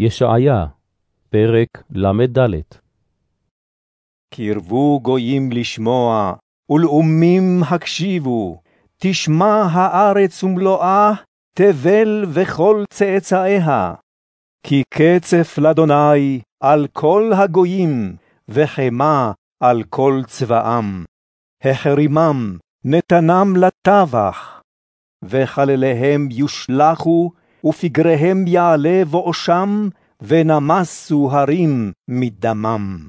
ישעיה, פרק ל"ד קרבו גויים לשמוע, ולאומים הקשיבו, תשמע הארץ ומלואה, תבל וכל צאצאיה. כי קצף לאדוני על כל הגויים, וחמה על כל צבאם. החרימם, נתנם לטבח, וחלליהם יושלכו, ופגריהם יעלה בואשם, ונמסו הרים מדמם.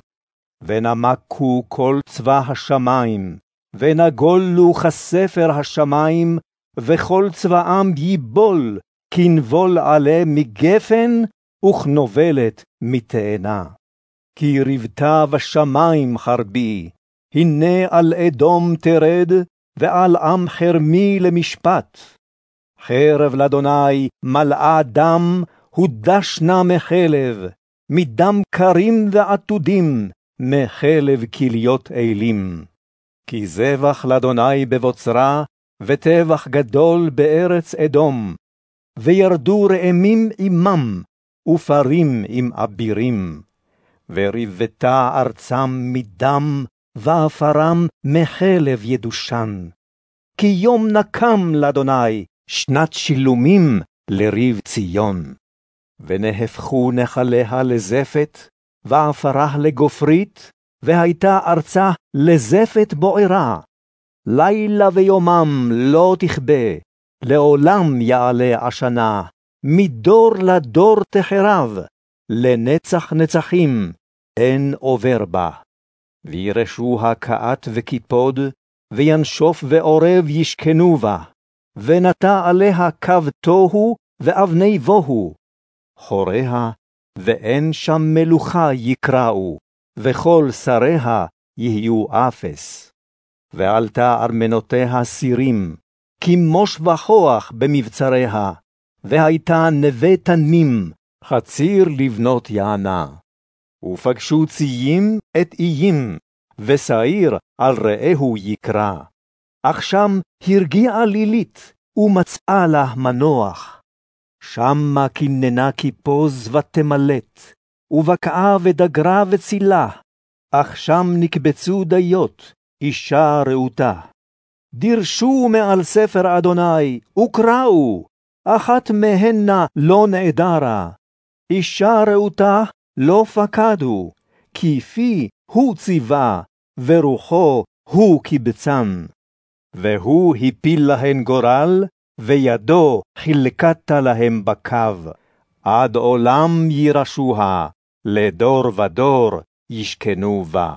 ונמקו כל צבא השמים, ונגולו כספר השמים, וכל צבאם ייבול, כנבול עלה מגפן, וכנובלת מתאנה. כי רבתה בשמים חרבי, הנה על אדום תרד, ועל עם חרמי למשפט. חרב לאדוני מלאה דם, הודשנה מחלב, מדם קרים ועתודים, מחלב כליות אלים. כי זבח לאדוני בבוצרה, וטבח גדול בארץ אדום. וירדו ראמים עמם, ופרים עם אבירים. וריבתה ארצם מדם, ועפרם מחלב ידושן. כי יום נקם לאדוני, שנת שילומים לריב ציון. ונהפכו נחליה לזפת, ועפרה לגופרית, והייתה ארצה לזפת בוערה. לילה ויומם לא תכבה, לעולם יעלה עשנה, מדור לדור תחרב, לנצח נצחים, אין עובר בה. וירשוה קאת וקיפוד, וינשוף ועורב ישכנו בה, ונטע עליה קו תוהו ואבני בוהו. חוריה, ואין שם מלוכה יקראו, וכל שריה יהיו אפס. ועלתה ארמנותיה סירים, כמוש וכוח במבצריה, והייתה נווה תנים, חציר לבנות יענה. ופגשו ציים את איים, ושעיר על רעהו יקרא. אך שם הרגיעה לילית, ומצאה לה מנוח. שמה כננה כיפוז ותמלט, ובקעה ודגרה וצילה, אך שם נקבצו דיות, אישה רעותה. דירשו מעל ספר אדוני, וקראו, אחת מהנה לא נעדרה. אישה רעותה לא פקדו, כי פי הוא ציווה, ורוחו הוא קיבצן. והוא הפיל להן גורל, וידו חלקת להם בקו. עד עולם יירשוה, לדור ודור ישכנו בה.